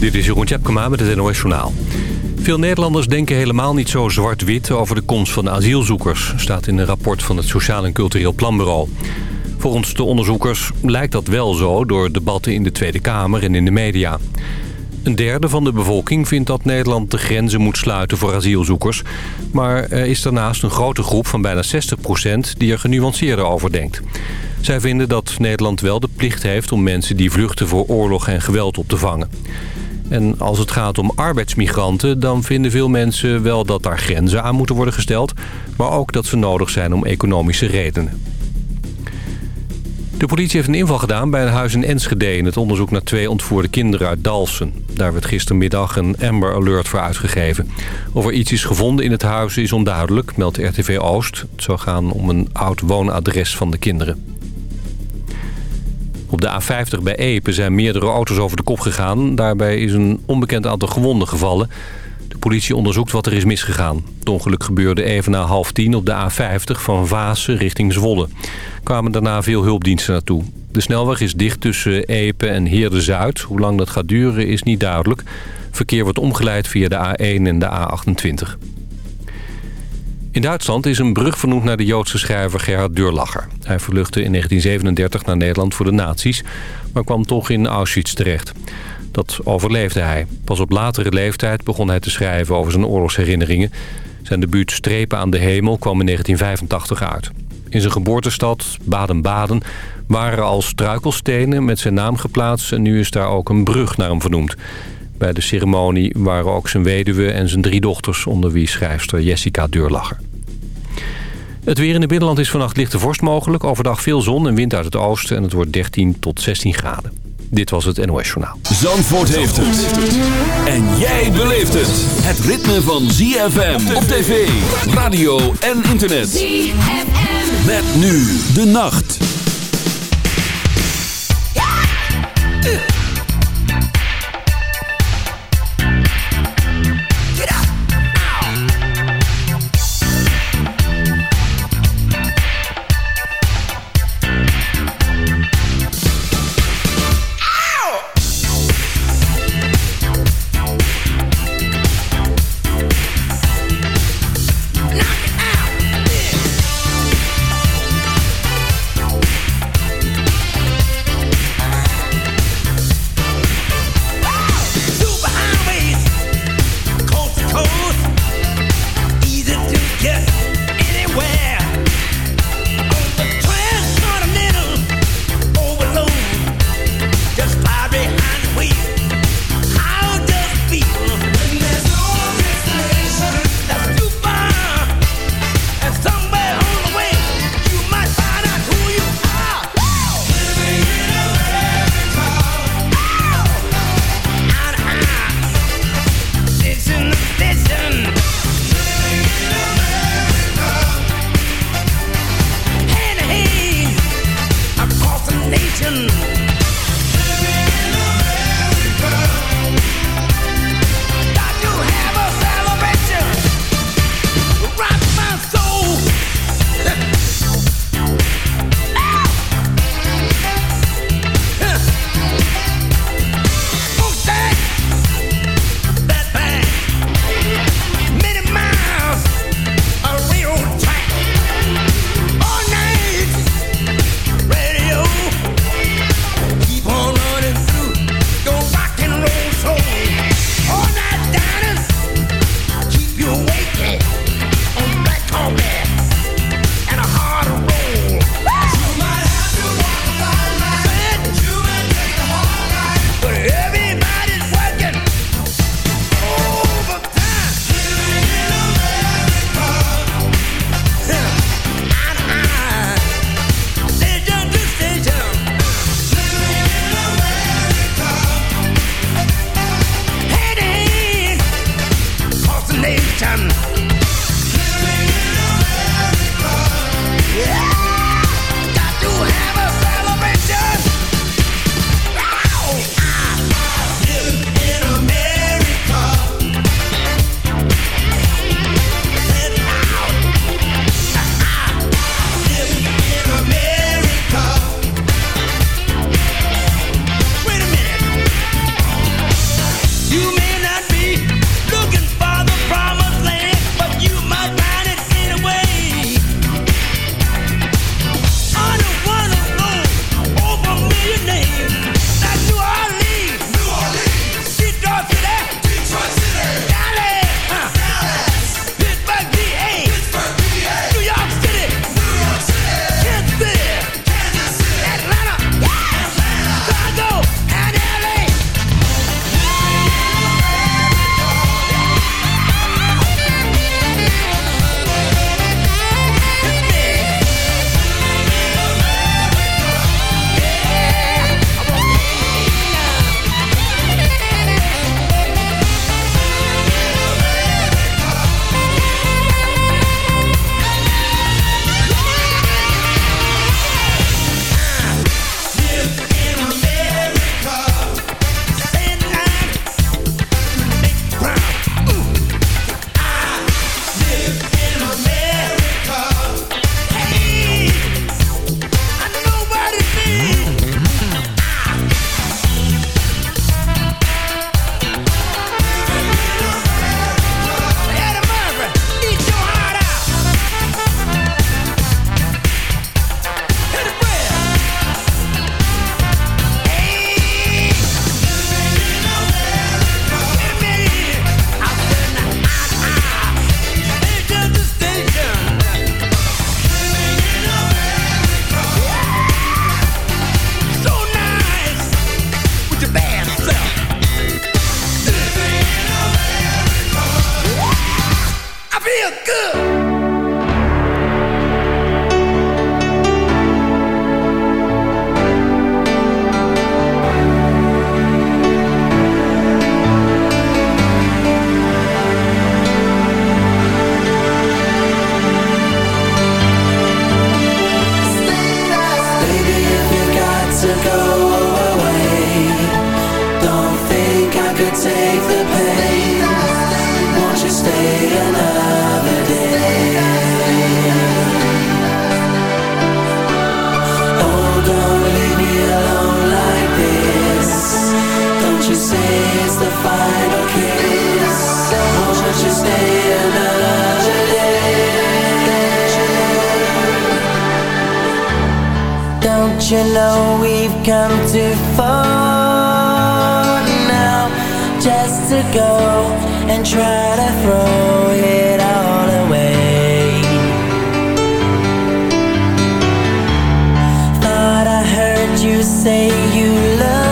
Dit is Jeroen Tjepkema met het NOS Journaal. Veel Nederlanders denken helemaal niet zo zwart-wit over de komst van asielzoekers... staat in een rapport van het Sociaal en Cultureel Planbureau. Volgens de onderzoekers lijkt dat wel zo door debatten in de Tweede Kamer en in de media. Een derde van de bevolking vindt dat Nederland de grenzen moet sluiten voor asielzoekers. Maar er is daarnaast een grote groep van bijna 60% die er genuanceerder over denkt. Zij vinden dat Nederland wel de plicht heeft om mensen die vluchten voor oorlog en geweld op te vangen. En als het gaat om arbeidsmigranten, dan vinden veel mensen wel dat daar grenzen aan moeten worden gesteld. Maar ook dat ze nodig zijn om economische redenen. De politie heeft een inval gedaan bij een huis in Enschede... in het onderzoek naar twee ontvoerde kinderen uit Dalsen. Daar werd gistermiddag een Amber Alert voor uitgegeven. Of er iets is gevonden in het huis is onduidelijk, meldt RTV Oost. Het zou gaan om een oud woonadres van de kinderen. Op de A50 bij Epe zijn meerdere auto's over de kop gegaan. Daarbij is een onbekend aantal gewonden gevallen. De politie onderzoekt wat er is misgegaan. Het ongeluk gebeurde even na half tien op de A50 van Vaassen richting Zwolle. kwamen daarna veel hulpdiensten naartoe. De snelweg is dicht tussen Epe en Heerde-Zuid. Hoe lang dat gaat duren is niet duidelijk. Verkeer wordt omgeleid via de A1 en de A28. In Duitsland is een brug vernoemd naar de Joodse schrijver Gerhard Durlacher. Hij vluchtte in 1937 naar Nederland voor de nazi's, maar kwam toch in Auschwitz terecht. Dat overleefde hij. Pas op latere leeftijd begon hij te schrijven over zijn oorlogsherinneringen. Zijn debuut Strepen aan de Hemel kwam in 1985 uit. In zijn geboortestad, Baden-Baden, waren al struikelstenen met zijn naam geplaatst... en nu is daar ook een brug naar hem vernoemd. Bij de ceremonie waren ook zijn weduwe en zijn drie dochters... onder wie schrijfster Jessica Deurlacher. Het weer in het binnenland is vannacht lichte vorst mogelijk. Overdag veel zon en wind uit het oosten en het wordt 13 tot 16 graden. Dit was het NOS Journaal. Zandvoort heeft het. En jij beleeft het. Het ritme van ZFM op tv, radio en internet. ZFM. Met nu de nacht. You stay? Don't you know we've come too far now Just to go and try to throw it all away Thought I heard you say you love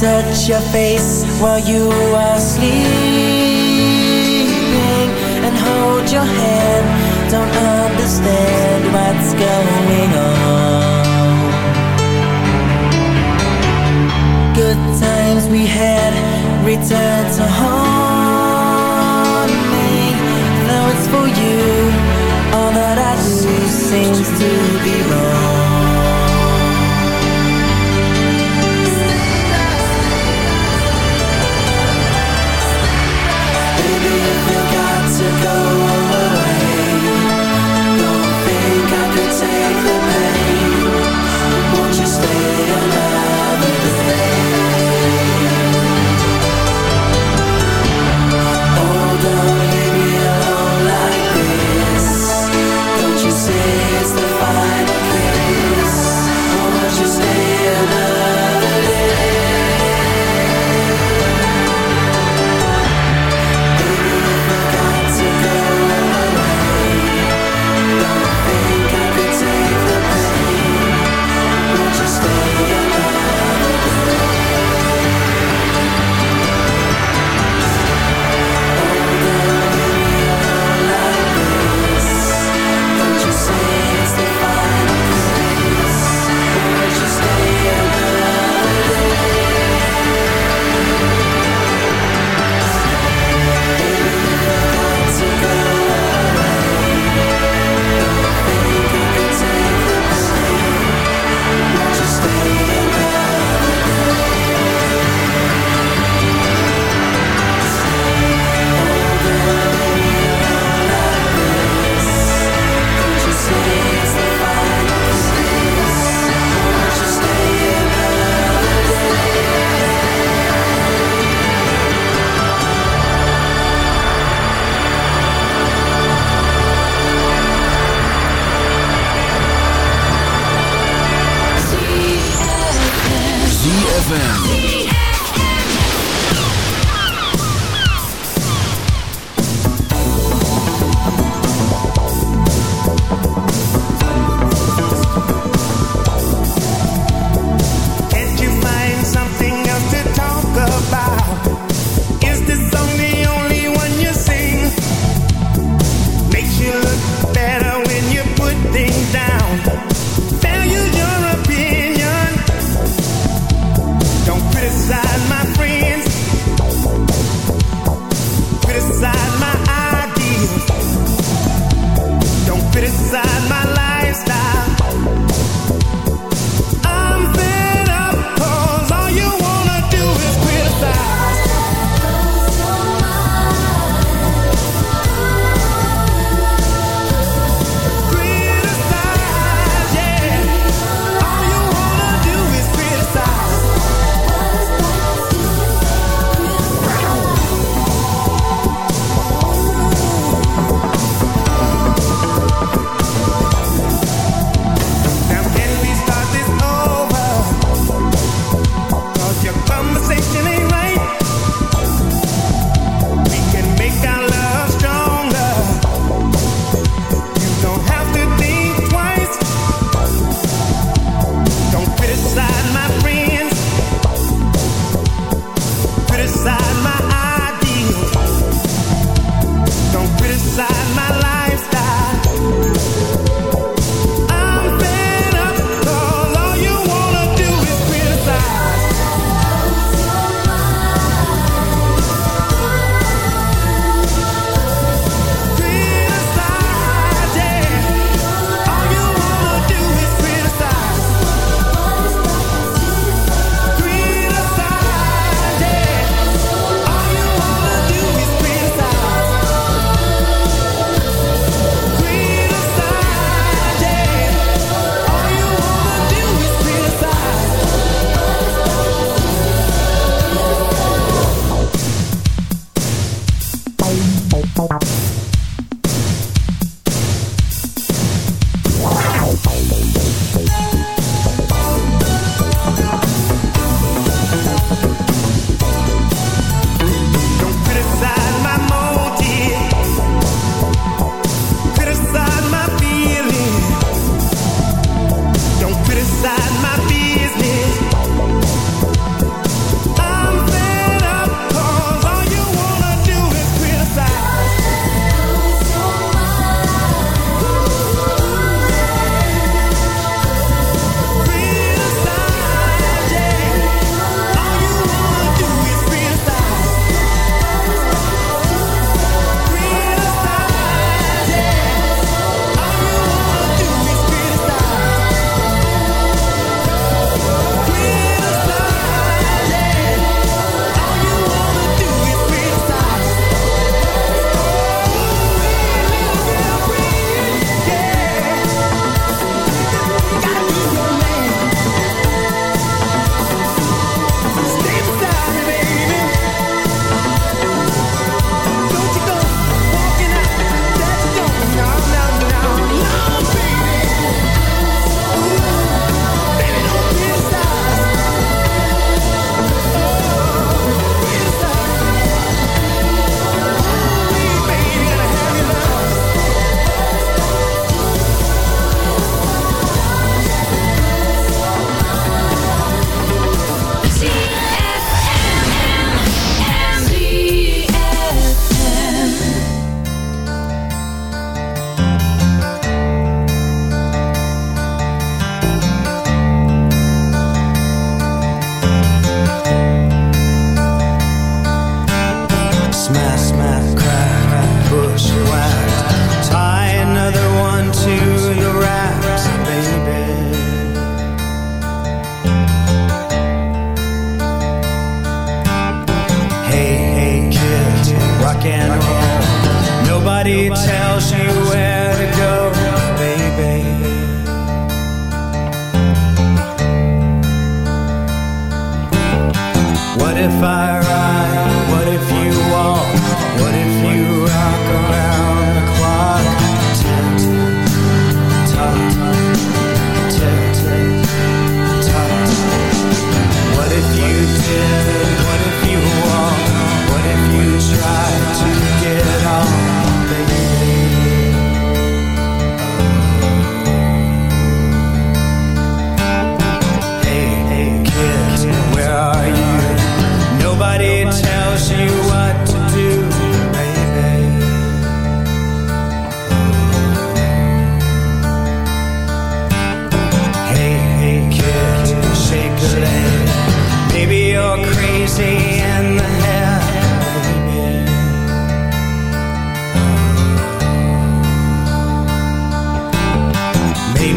touch your face while you are sleeping and your hand. Don't understand what's going on. Good times we had return to haunt me. Though it's for you, all that I do seems to be wrong.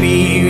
me.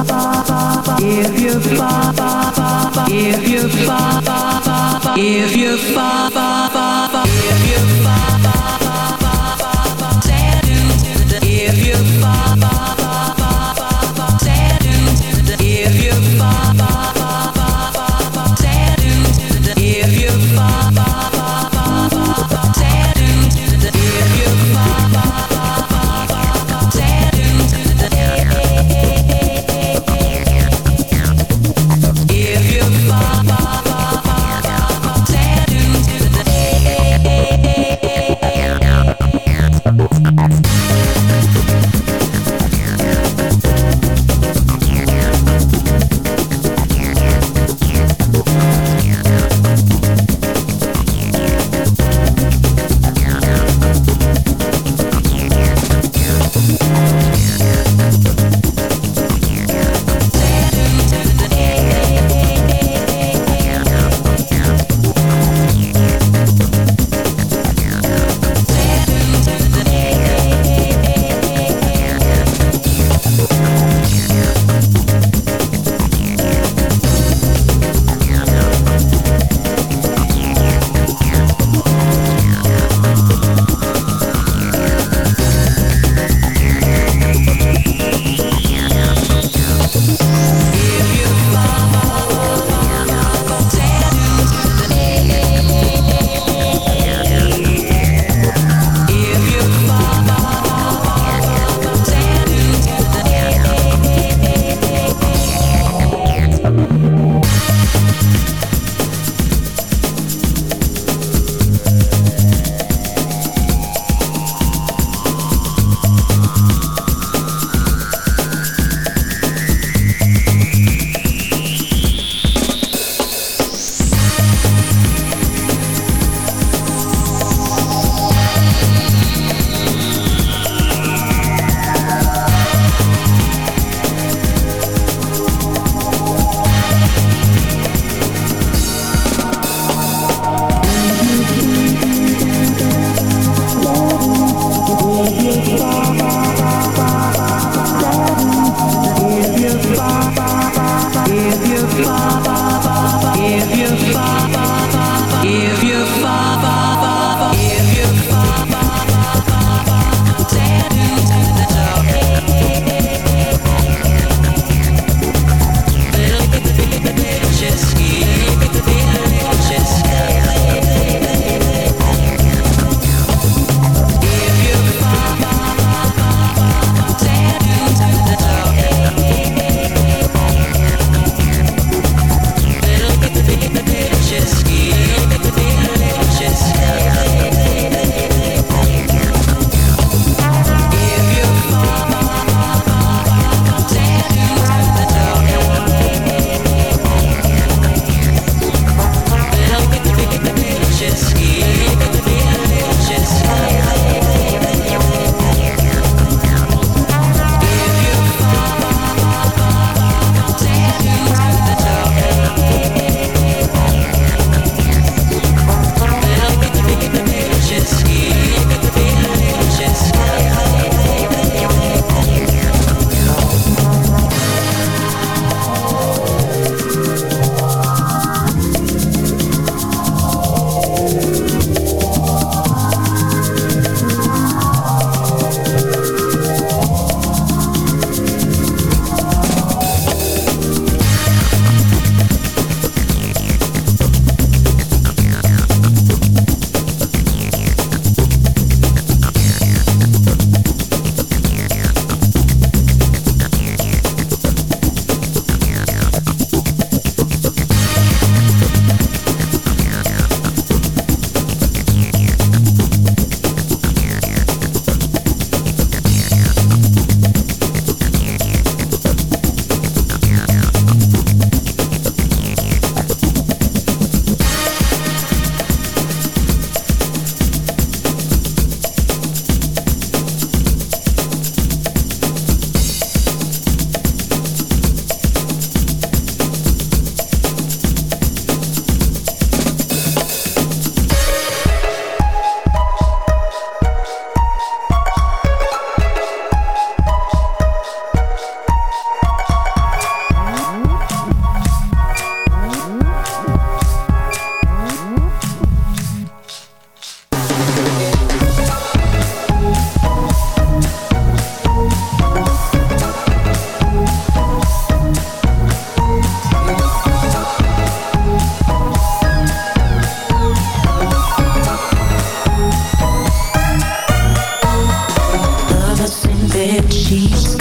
If you fall, if you fall, if you fall, if you fall.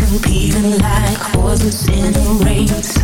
Competing like horses in a race.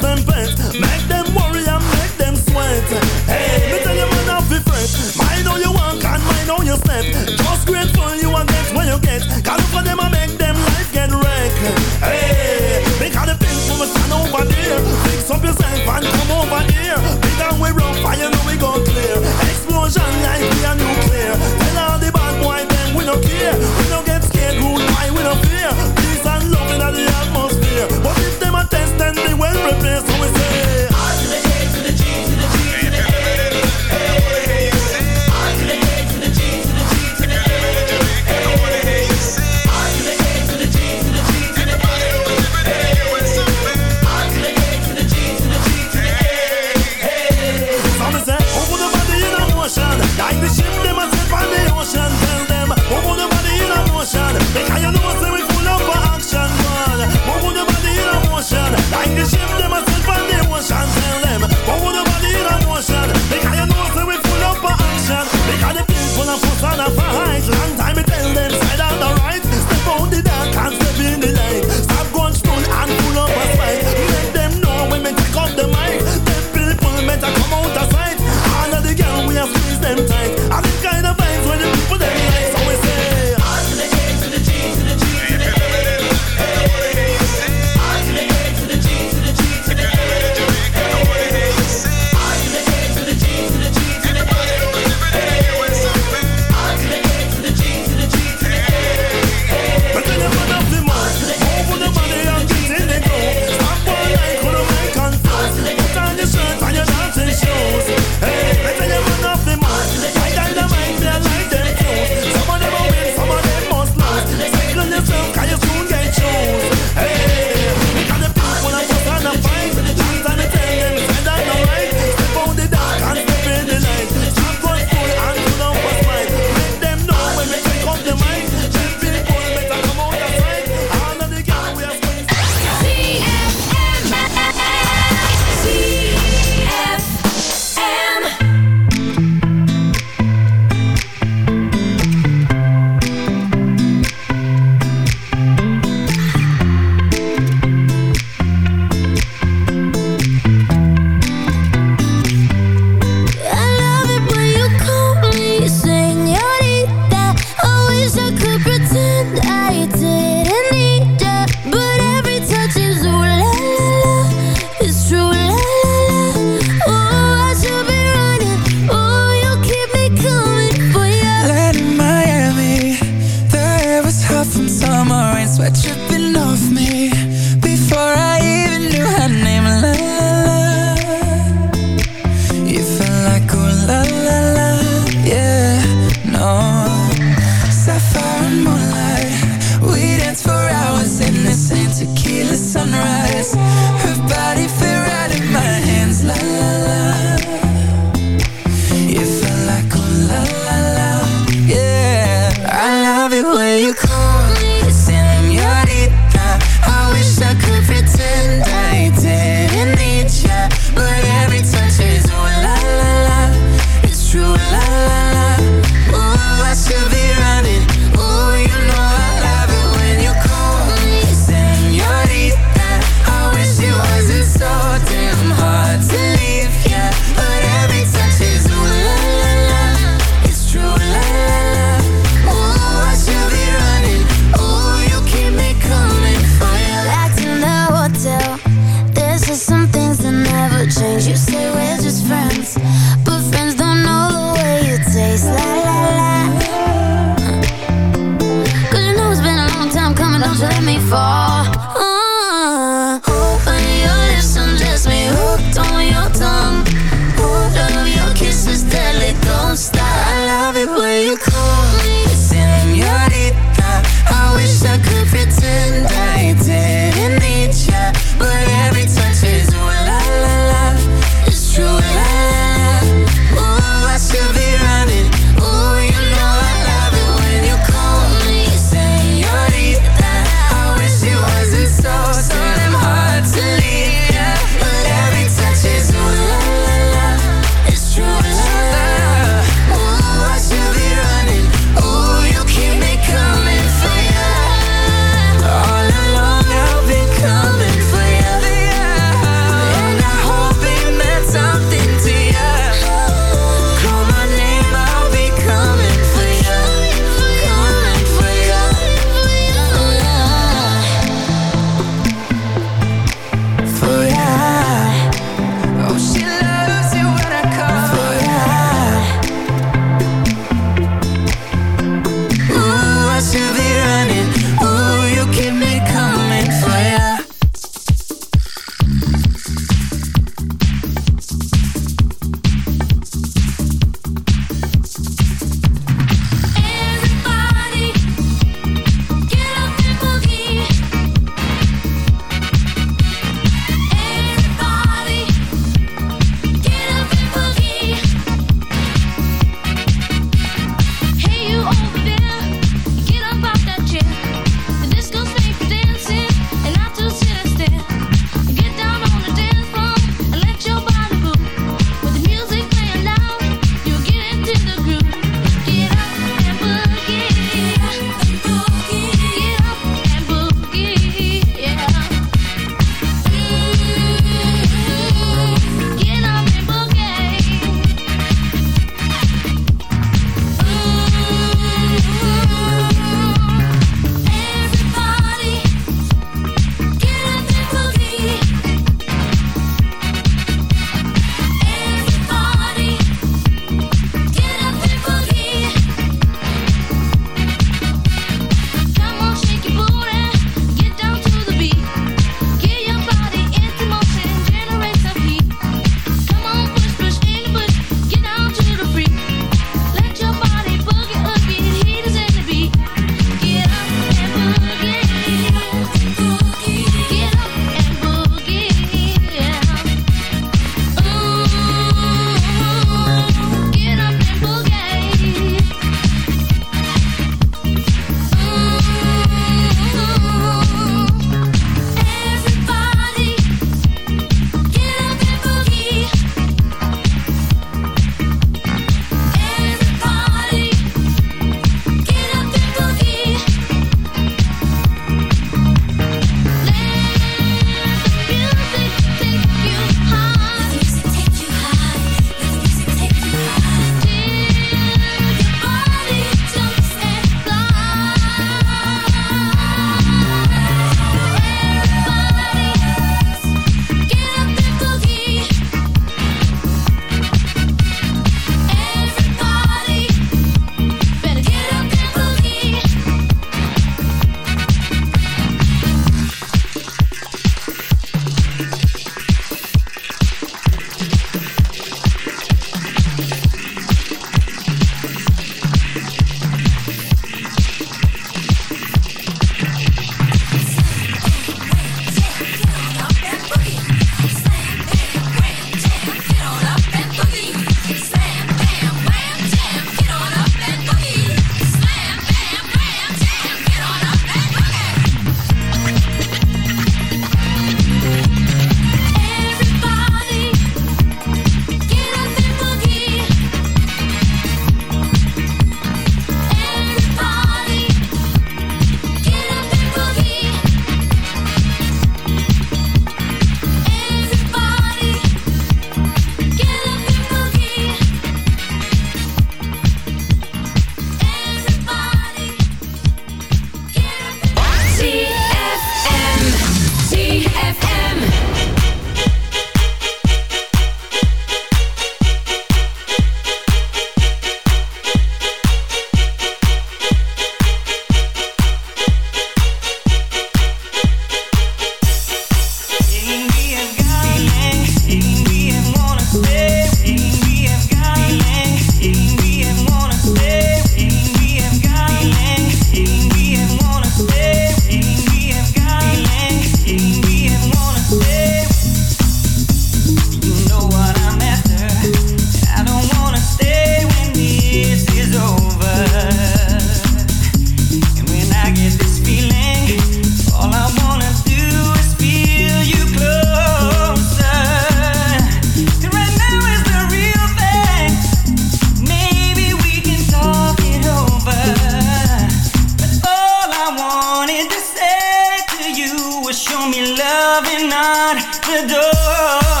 knock the door.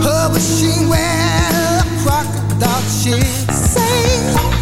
Oh, but she wears a crocodile. She say.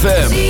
ZFM.